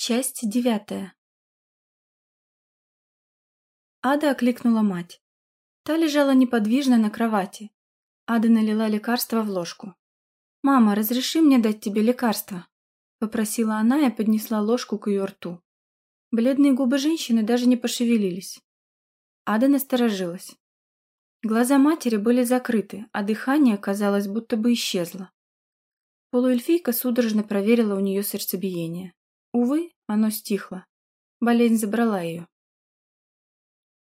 Часть девятая. Ада окликнула мать. Та лежала неподвижно на кровати. Ада налила лекарство в ложку. «Мама, разреши мне дать тебе лекарство?» Попросила она и поднесла ложку к ее рту. Бледные губы женщины даже не пошевелились. Ада насторожилась. Глаза матери были закрыты, а дыхание, казалось, будто бы исчезло. Полуэльфийка судорожно проверила у нее сердцебиение. Увы, оно стихло. Болезнь забрала ее.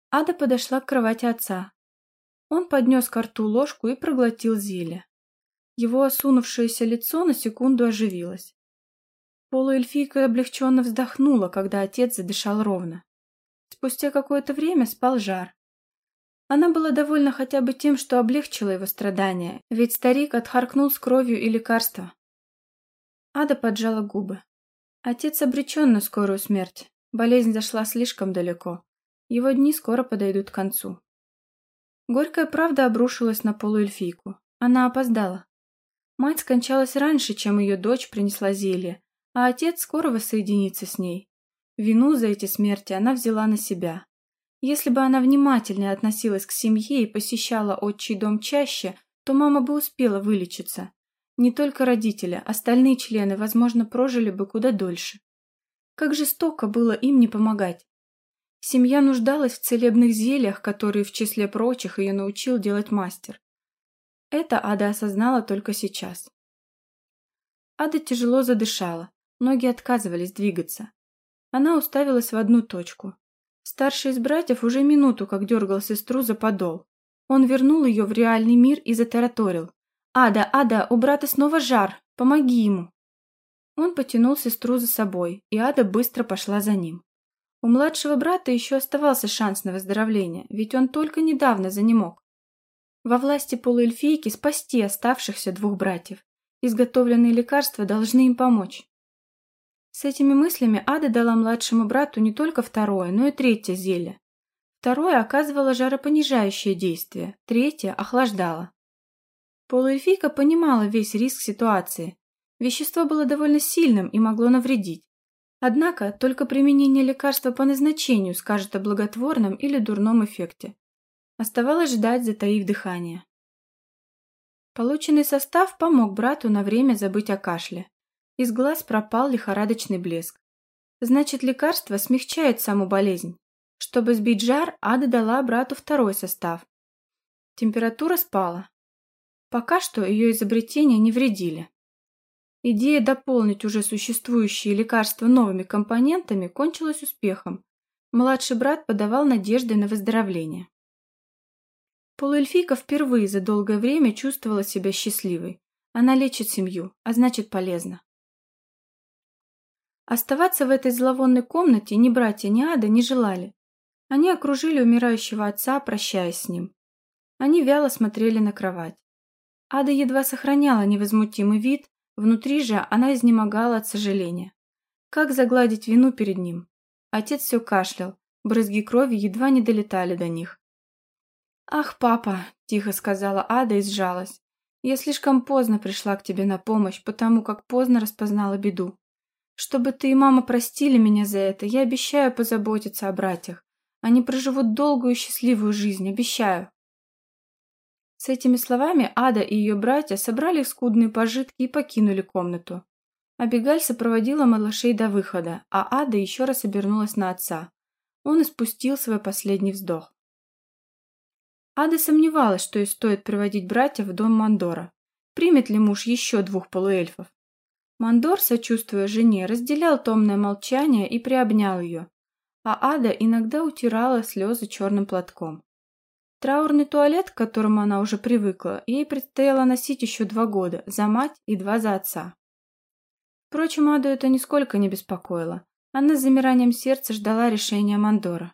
Ада подошла к кровати отца. Он поднес к рту ложку и проглотил зелье. Его осунувшееся лицо на секунду оживилось. Полуэльфийка облегченно вздохнула, когда отец задышал ровно. Спустя какое-то время спал жар. Она была довольна хотя бы тем, что облегчила его страдания, ведь старик отхаркнул с кровью и лекарства. Ада поджала губы. Отец обречен на скорую смерть. Болезнь зашла слишком далеко. Его дни скоро подойдут к концу. Горькая правда обрушилась на полуэльфийку. Она опоздала. Мать скончалась раньше, чем ее дочь принесла зелье, а отец скоро воссоединится с ней. Вину за эти смерти она взяла на себя. Если бы она внимательнее относилась к семье и посещала отчий дом чаще, то мама бы успела вылечиться. Не только родители, остальные члены, возможно, прожили бы куда дольше. Как жестоко было им не помогать. Семья нуждалась в целебных зельях, которые, в числе прочих, ее научил делать мастер. Это Ада осознала только сейчас. Ада тяжело задышала, ноги отказывались двигаться. Она уставилась в одну точку. Старший из братьев уже минуту как дергал сестру за подол. Он вернул ее в реальный мир и затараторил. «Ада, Ада, у брата снова жар! Помоги ему!» Он потянул сестру за собой, и Ада быстро пошла за ним. У младшего брата еще оставался шанс на выздоровление, ведь он только недавно занемог. Во власти полуэльфийки спасти оставшихся двух братьев. Изготовленные лекарства должны им помочь. С этими мыслями Ада дала младшему брату не только второе, но и третье зелье. Второе оказывало жаропонижающее действие, третье охлаждало. Полуэльфийка понимала весь риск ситуации. Вещество было довольно сильным и могло навредить. Однако только применение лекарства по назначению скажет о благотворном или дурном эффекте. Оставалось ждать, затаив дыхание. Полученный состав помог брату на время забыть о кашле. Из глаз пропал лихорадочный блеск. Значит, лекарство смягчает саму болезнь. Чтобы сбить жар, Ада дала брату второй состав. Температура спала, Пока что ее изобретения не вредили. Идея дополнить уже существующие лекарства новыми компонентами кончилась успехом. Младший брат подавал надежды на выздоровление. Полуэльфийка впервые за долгое время чувствовала себя счастливой. Она лечит семью, а значит полезна. Оставаться в этой зловонной комнате ни братья, ни Ада не желали. Они окружили умирающего отца, прощаясь с ним. Они вяло смотрели на кровать. Ада едва сохраняла невозмутимый вид, внутри же она изнемогала от сожаления. Как загладить вину перед ним? Отец все кашлял, брызги крови едва не долетали до них. «Ах, папа!» – тихо сказала Ада и сжалась. «Я слишком поздно пришла к тебе на помощь, потому как поздно распознала беду. Чтобы ты и мама простили меня за это, я обещаю позаботиться о братьях. Они проживут долгую и счастливую жизнь, обещаю». С этими словами Ада и ее братья собрали скудные пожитки и покинули комнату. Абигаль сопроводила малышей до выхода, а Ада еще раз обернулась на отца. Он испустил свой последний вздох. Ада сомневалась, что и стоит приводить братьев в дом Мандора. Примет ли муж еще двух полуэльфов? Мандор, сочувствуя жене, разделял томное молчание и приобнял ее, а Ада иногда утирала слезы черным платком. Траурный туалет, к которому она уже привыкла, ей предстояло носить еще два года, за мать и два за отца. Впрочем, Аду это нисколько не беспокоило. Она с замиранием сердца ждала решения Мандора.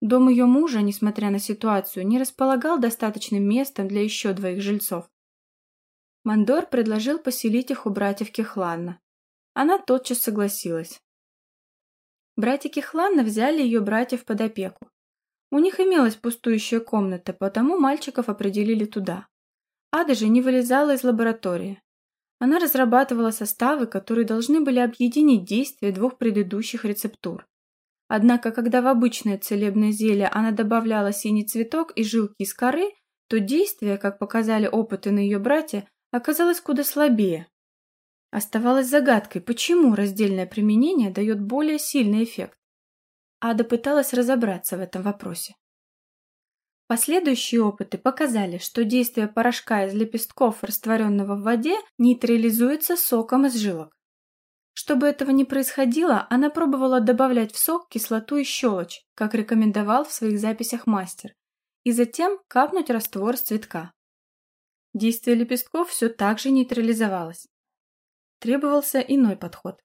Дом ее мужа, несмотря на ситуацию, не располагал достаточным местом для еще двоих жильцов. Мандор предложил поселить их у братьев Кехланна. Она тотчас согласилась. Братья Кехланна взяли ее братьев под опеку. У них имелась пустующая комната, потому мальчиков определили туда. Ада же не вылезала из лаборатории. Она разрабатывала составы, которые должны были объединить действия двух предыдущих рецептур. Однако, когда в обычное целебное зелье она добавляла синий цветок и жилки из коры, то действие, как показали опыты на ее брате, оказалось куда слабее. Оставалось загадкой, почему раздельное применение дает более сильный эффект. Ада пыталась разобраться в этом вопросе. Последующие опыты показали, что действие порошка из лепестков, растворенного в воде, нейтрализуется соком из жилок. Чтобы этого не происходило, она пробовала добавлять в сок кислоту и щелочь, как рекомендовал в своих записях мастер, и затем капнуть раствор с цветка. Действие лепестков все так же нейтрализовалось. Требовался иной подход.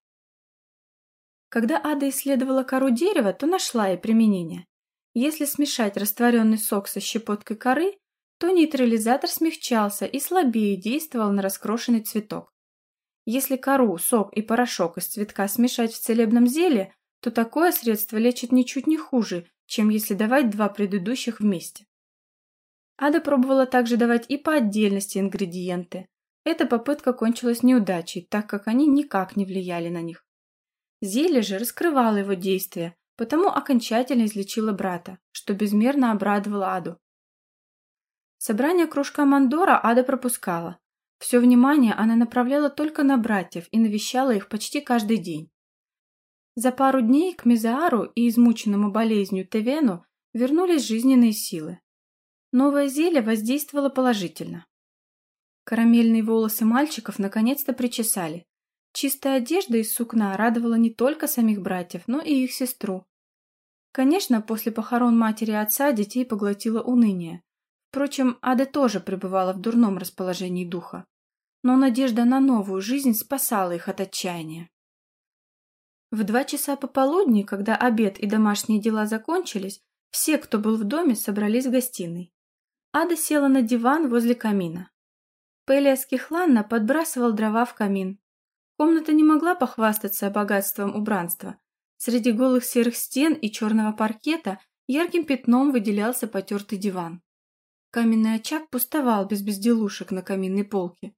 Когда Ада исследовала кору дерева, то нашла и применение. Если смешать растворенный сок со щепоткой коры, то нейтрализатор смягчался и слабее действовал на раскрошенный цветок. Если кору, сок и порошок из цветка смешать в целебном зелье, то такое средство лечит ничуть не хуже, чем если давать два предыдущих вместе. Ада пробовала также давать и по отдельности ингредиенты. Эта попытка кончилась неудачей, так как они никак не влияли на них. Зелье же раскрывало его действие, потому окончательно излечила брата, что безмерно обрадовало Аду. Собрание кружка Мандора Ада пропускала. Все внимание она направляла только на братьев и навещала их почти каждый день. За пару дней к Мизаару и измученному болезнью Тевену вернулись жизненные силы. Новое зелье воздействовало положительно. Карамельные волосы мальчиков наконец-то причесали, Чистая одежда из сукна радовала не только самих братьев, но и их сестру. Конечно, после похорон матери и отца детей поглотило уныние. Впрочем, Ада тоже пребывала в дурном расположении духа. Но надежда на новую жизнь спасала их от отчаяния. В два часа пополудни, когда обед и домашние дела закончились, все, кто был в доме, собрались в гостиной. Ада села на диван возле камина. Пелиас Кихланна подбрасывал дрова в камин, Комната не могла похвастаться богатством убранства. Среди голых серых стен и черного паркета ярким пятном выделялся потертый диван. Каменный очаг пустовал без безделушек на каминной полке.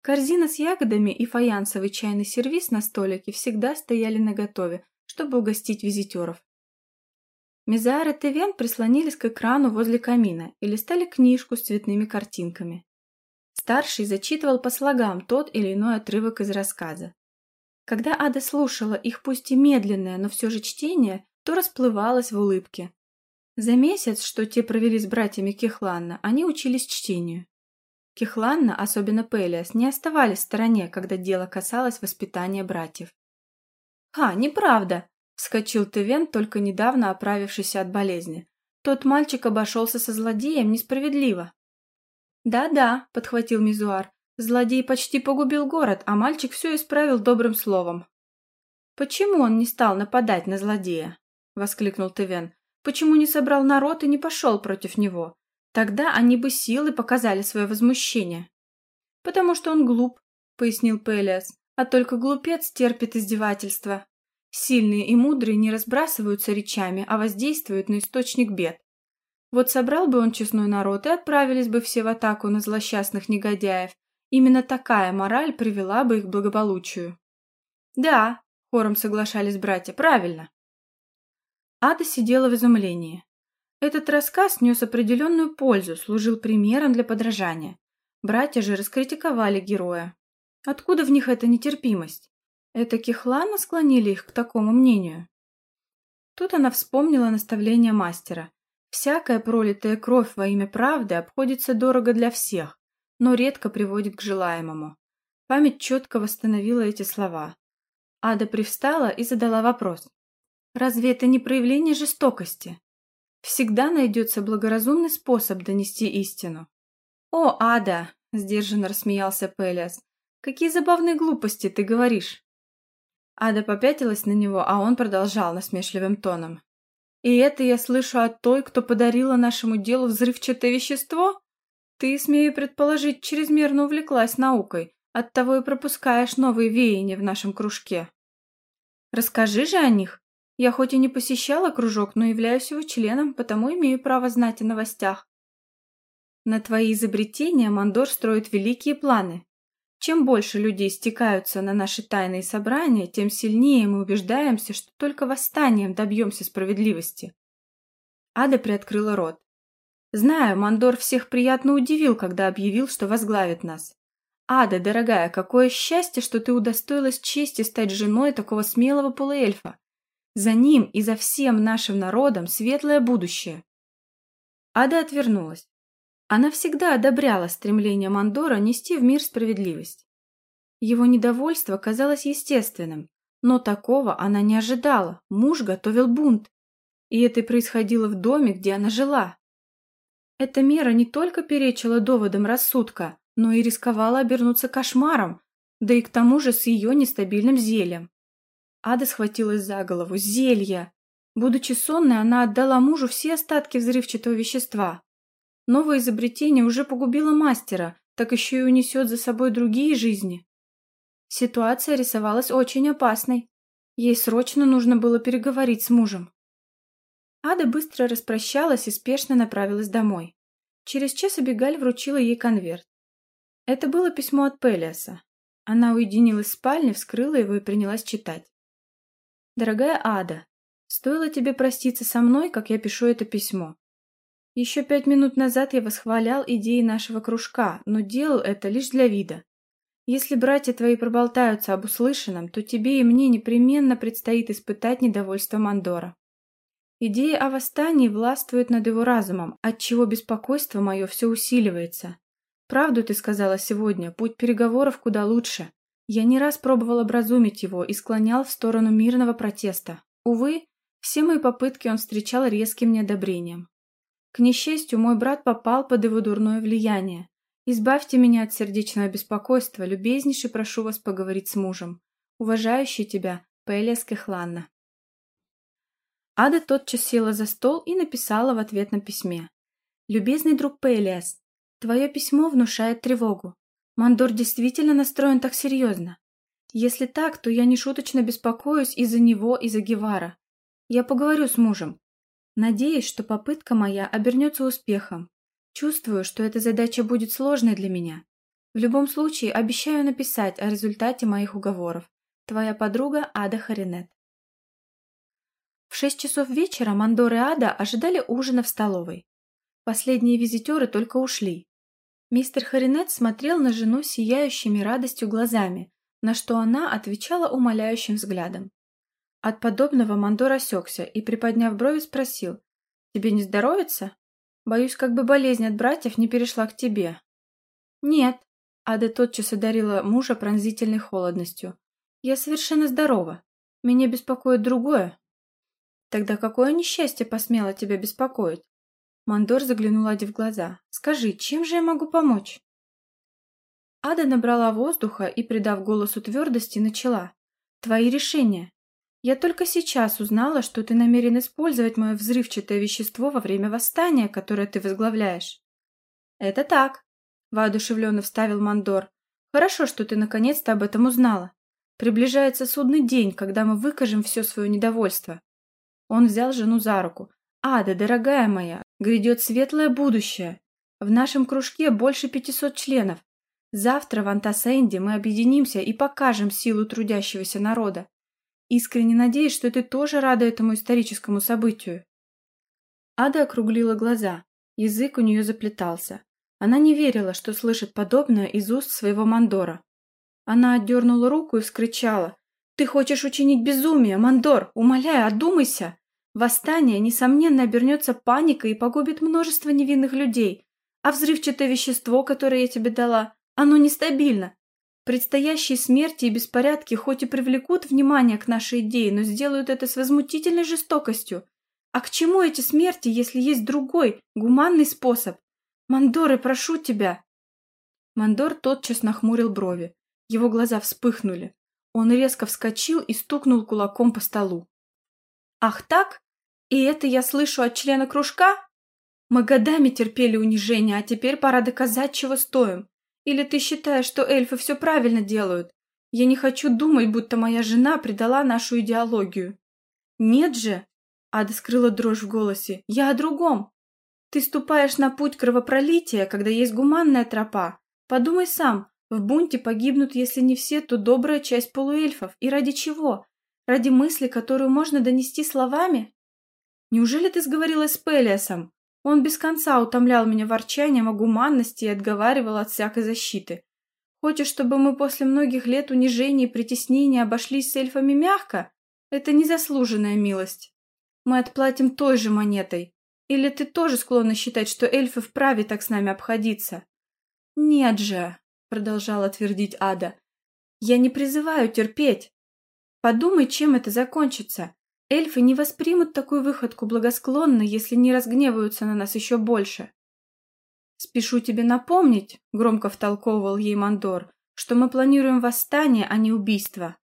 Корзина с ягодами и фаянсовый чайный сервиз на столике всегда стояли наготове, чтобы угостить визитеров. Мизар и Тевен прислонились к экрану возле камина и листали книжку с цветными картинками. Старший зачитывал по слогам тот или иной отрывок из рассказа. Когда Ада слушала их пусть и медленное, но все же чтение, то расплывалась в улыбке. За месяц, что те провели с братьями Кихланна, они учились чтению. Кихланна, особенно Пелиас, не оставались в стороне, когда дело касалось воспитания братьев. «Ха, неправда!» – вскочил Тевен, только недавно оправившийся от болезни. «Тот мальчик обошелся со злодеем несправедливо». «Да-да», — подхватил Мизуар, — «злодей почти погубил город, а мальчик все исправил добрым словом». «Почему он не стал нападать на злодея?» — воскликнул Тевен. «Почему не собрал народ и не пошел против него? Тогда они бы силы показали свое возмущение». «Потому что он глуп», — пояснил Пелиас, «а только глупец терпит издевательства. Сильные и мудрые не разбрасываются речами, а воздействуют на источник бед. Вот собрал бы он честной народ, и отправились бы все в атаку на злосчастных негодяев. Именно такая мораль привела бы их к благополучию. «Да», — хором соглашались братья, — «правильно». Ада сидела в изумлении. Этот рассказ нес определенную пользу, служил примером для подражания. Братья же раскритиковали героя. Откуда в них эта нетерпимость? Это Кихлана склонили их к такому мнению? Тут она вспомнила наставление мастера. Всякая пролитая кровь во имя правды обходится дорого для всех, но редко приводит к желаемому. Память четко восстановила эти слова. Ада привстала и задала вопрос. «Разве это не проявление жестокости? Всегда найдется благоразумный способ донести истину». «О, Ада!» – сдержанно рассмеялся Пелиас. «Какие забавные глупости ты говоришь!» Ада попятилась на него, а он продолжал насмешливым тоном. И это я слышу от той, кто подарила нашему делу взрывчатое вещество? Ты, смею предположить, чрезмерно увлеклась наукой, оттого и пропускаешь новые веяния в нашем кружке. Расскажи же о них. Я хоть и не посещала кружок, но являюсь его членом, потому имею право знать о новостях. На твои изобретения Мандор строит великие планы. Чем больше людей стекаются на наши тайные собрания, тем сильнее мы убеждаемся, что только восстанием добьемся справедливости. Ада приоткрыла рот. Знаю, Мандор всех приятно удивил, когда объявил, что возглавит нас. Ада, дорогая, какое счастье, что ты удостоилась чести стать женой такого смелого полуэльфа. За ним и за всем нашим народом светлое будущее. Ада отвернулась. Она всегда одобряла стремление Мандора нести в мир справедливость. Его недовольство казалось естественным, но такого она не ожидала. Муж готовил бунт. И это происходило в доме, где она жила. Эта мера не только перечила доводам рассудка, но и рисковала обернуться кошмаром, да и к тому же с ее нестабильным зельем. Ада схватилась за голову. Зелье! Будучи сонной, она отдала мужу все остатки взрывчатого вещества. Новое изобретение уже погубило мастера, так еще и унесет за собой другие жизни. Ситуация рисовалась очень опасной. Ей срочно нужно было переговорить с мужем. Ада быстро распрощалась и спешно направилась домой. Через час Абигаль вручила ей конверт. Это было письмо от Пелиаса. Она уединилась в спальне, вскрыла его и принялась читать. «Дорогая Ада, стоило тебе проститься со мной, как я пишу это письмо. Еще пять минут назад я восхвалял идеи нашего кружка, но делал это лишь для вида. Если братья твои проболтаются об услышанном, то тебе и мне непременно предстоит испытать недовольство Мандора. Идея о восстании властвует над его разумом, отчего беспокойство мое все усиливается. Правду ты сказала сегодня, путь переговоров куда лучше. Я не раз пробовал образумить его и склонял в сторону мирного протеста. Увы, все мои попытки он встречал резким неодобрением. К несчастью, мой брат попал под его дурное влияние. Избавьте меня от сердечного беспокойства, любезнейше прошу вас поговорить с мужем. Уважающий тебя, Пелес Кехланна. Ада тотчас села за стол и написала в ответ на письме. «Любезный друг Пелиас, твое письмо внушает тревогу. Мандор действительно настроен так серьезно. Если так, то я нешуточно беспокоюсь из-за него и за Гевара. Я поговорю с мужем. Надеюсь, что попытка моя обернется успехом. Чувствую, что эта задача будет сложной для меня. В любом случае, обещаю написать о результате моих уговоров. Твоя подруга Ада Харинет. В шесть часов вечера Мандор и Ада ожидали ужина в столовой. Последние визитеры только ушли. Мистер Харинет смотрел на жену сияющими радостью глазами, на что она отвечала умоляющим взглядом. От подобного Мандор осекся и, приподняв брови, спросил, «Тебе не здоровится? Боюсь, как бы болезнь от братьев не перешла к тебе». «Нет», — Ада тотчас одарила мужа пронзительной холодностью. «Я совершенно здорова. Меня беспокоит другое». Тогда какое несчастье посмело тебя беспокоить? Мандор заглянул Аде в глаза. Скажи, чем же я могу помочь? Ада набрала воздуха и, придав голосу твердости, начала. Твои решения. Я только сейчас узнала, что ты намерен использовать мое взрывчатое вещество во время восстания, которое ты возглавляешь. Это так, воодушевленно вставил Мандор. Хорошо, что ты наконец-то об этом узнала. Приближается судный день, когда мы выкажем все свое недовольство. Он взял жену за руку. «Ада, дорогая моя, грядет светлое будущее. В нашем кружке больше пятисот членов. Завтра в Антасенде мы объединимся и покажем силу трудящегося народа. Искренне надеюсь, что ты тоже рада этому историческому событию». Ада округлила глаза. Язык у нее заплетался. Она не верила, что слышит подобное из уст своего мандора. Она отдернула руку и вскричала. Ты хочешь учинить безумие, Мандор, умоляю, одумайся. Восстание, несомненно, обернется паникой и погубит множество невинных людей. А взрывчатое вещество, которое я тебе дала, оно нестабильно. Предстоящие смерти и беспорядки хоть и привлекут внимание к нашей идее, но сделают это с возмутительной жестокостью. А к чему эти смерти, если есть другой, гуманный способ? Мандоры, прошу тебя!» Мандор тотчас нахмурил брови. Его глаза вспыхнули. Он резко вскочил и стукнул кулаком по столу. «Ах так? И это я слышу от члена кружка? Мы годами терпели унижение, а теперь пора доказать, чего стоим. Или ты считаешь, что эльфы все правильно делают? Я не хочу думать, будто моя жена предала нашу идеологию». «Нет же!» — Ада скрыла дрожь в голосе. «Я о другом. Ты ступаешь на путь кровопролития, когда есть гуманная тропа. Подумай сам, В бунте погибнут, если не все, то добрая часть полуэльфов. И ради чего? Ради мысли, которую можно донести словами? Неужели ты сговорилась с Пелиасом? Он без конца утомлял меня ворчанием о гуманности и отговаривал от всякой защиты. Хочешь, чтобы мы после многих лет унижений и притеснений обошлись с эльфами мягко? Это незаслуженная милость. Мы отплатим той же монетой. Или ты тоже склонна считать, что эльфы вправе так с нами обходиться? Нет же, продолжала твердить Ада. Я не призываю терпеть. Подумай, чем это закончится. Эльфы не воспримут такую выходку благосклонно, если не разгневаются на нас еще больше. «Спешу тебе напомнить», — громко втолковывал ей Мандор, «что мы планируем восстание, а не убийство.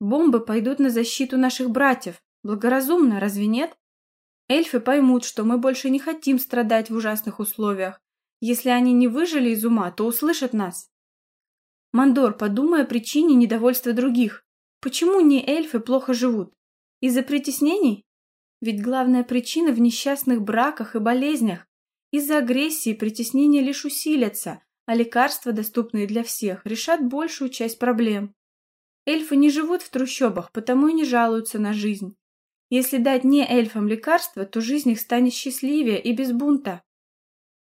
Бомбы пойдут на защиту наших братьев. Благоразумно, разве нет? Эльфы поймут, что мы больше не хотим страдать в ужасных условиях. Если они не выжили из ума, то услышат нас. Мандор, подумай о причине недовольства других. Почему не эльфы плохо живут? Из-за притеснений? Ведь главная причина в несчастных браках и болезнях. Из-за агрессии притеснения лишь усилятся, а лекарства, доступные для всех, решат большую часть проблем. Эльфы не живут в трущобах, потому и не жалуются на жизнь. Если дать не эльфам лекарства, то жизнь их станет счастливее и без бунта.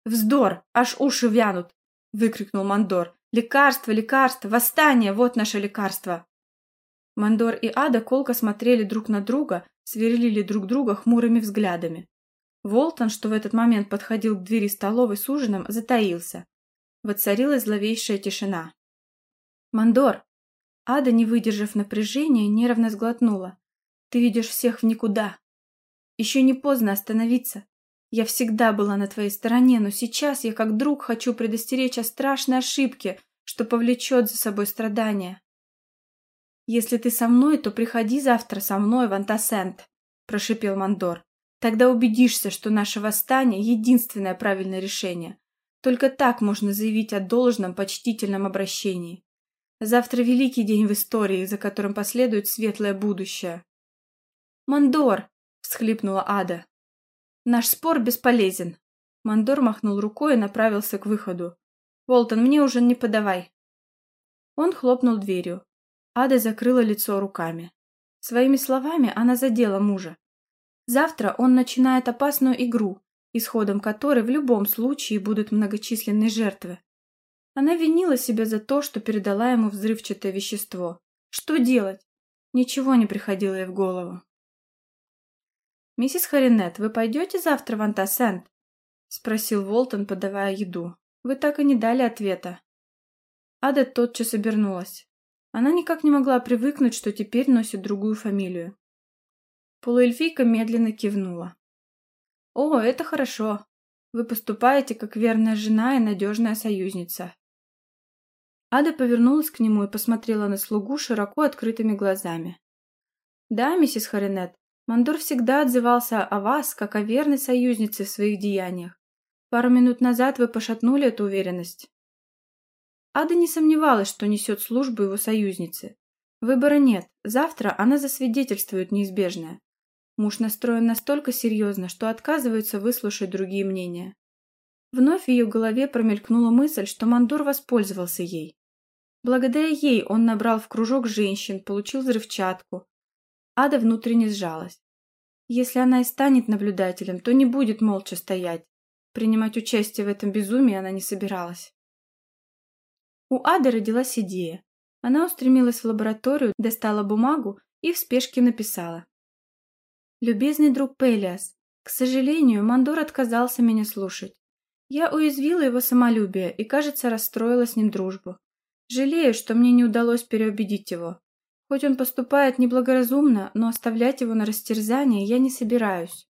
«Вздор! Аж уши вянут!» — выкрикнул Мандор. «Лекарство, лекарство! Восстание! Вот наше лекарство!» Мандор и Ада колко смотрели друг на друга, сверлили друг друга хмурыми взглядами. Волтон, что в этот момент подходил к двери столовой с ужином, затаился. Воцарилась зловещая тишина. «Мандор!» Ада, не выдержав напряжения, нервно сглотнула. «Ты ведешь всех в никуда. Еще не поздно остановиться. Я всегда была на твоей стороне, но сейчас я как друг хочу предостеречь о страшной ошибке, что повлечет за собой страдания. «Если ты со мной, то приходи завтра со мной в Антасент», – прошипел Мандор. «Тогда убедишься, что наше восстание – единственное правильное решение. Только так можно заявить о должном, почтительном обращении. Завтра великий день в истории, за которым последует светлое будущее». «Мандор!» – всхлипнула Ада. «Наш спор бесполезен». Мандор махнул рукой и направился к выходу. «Волтон, мне уже не подавай». Он хлопнул дверью. Ада закрыла лицо руками. Своими словами она задела мужа. Завтра он начинает опасную игру, исходом которой в любом случае будут многочисленные жертвы. Она винила себя за то, что передала ему взрывчатое вещество. Что делать? Ничего не приходило ей в голову. «Миссис Харинет, вы пойдете завтра в Антасент?» — спросил Волтон, подавая еду. «Вы так и не дали ответа». Ада тотчас обернулась. Она никак не могла привыкнуть, что теперь носит другую фамилию. Полуэльфийка медленно кивнула. «О, это хорошо. Вы поступаете как верная жена и надежная союзница». Ада повернулась к нему и посмотрела на слугу широко открытыми глазами. «Да, миссис Харинет, Мандор всегда отзывался о вас, как о верной союзнице в своих деяниях. Пару минут назад вы пошатнули эту уверенность. Ада не сомневалась, что несет службу его союзницы. Выбора нет, завтра она засвидетельствует неизбежное. Муж настроен настолько серьезно, что отказывается выслушать другие мнения. Вновь в ее голове промелькнула мысль, что Мандор воспользовался ей. Благодаря ей он набрал в кружок женщин, получил взрывчатку. Ада внутренне сжалась. Если она и станет наблюдателем, то не будет молча стоять. Принимать участие в этом безумии она не собиралась. У Ады родилась идея. Она устремилась в лабораторию, достала бумагу и в спешке написала. «Любезный друг Пелиас, к сожалению, Мандор отказался меня слушать. Я уязвила его самолюбие и, кажется, расстроила с ним дружбу. Жалею, что мне не удалось переубедить его. Хоть он поступает неблагоразумно, но оставлять его на растерзание я не собираюсь.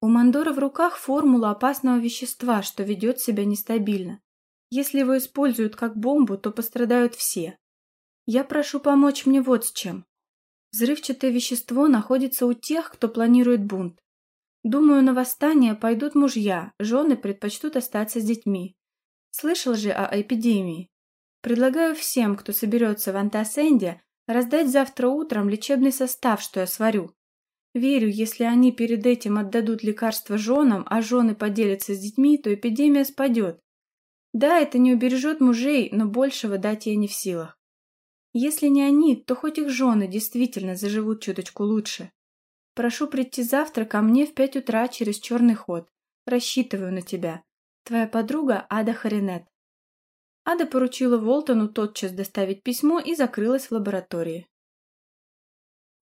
У Мандора в руках формула опасного вещества, что ведет себя нестабильно. Если его используют как бомбу, то пострадают все. Я прошу помочь мне вот с чем. Взрывчатое вещество находится у тех, кто планирует бунт. Думаю, на восстание пойдут мужья, жены предпочтут остаться с детьми. Слышал же о эпидемии. Предлагаю всем, кто соберется в Антасенде, раздать завтра утром лечебный состав, что я сварю. Верю, если они перед этим отдадут лекарство женам, а жены поделятся с детьми, то эпидемия спадет. Да, это не убережет мужей, но большего дать я не в силах. Если не они, то хоть их жены действительно заживут чуточку лучше. Прошу прийти завтра ко мне в пять утра через черный ход. Рассчитываю на тебя. Твоя подруга Ада Харинет. Ада поручила Волтону тотчас доставить письмо и закрылась в лаборатории.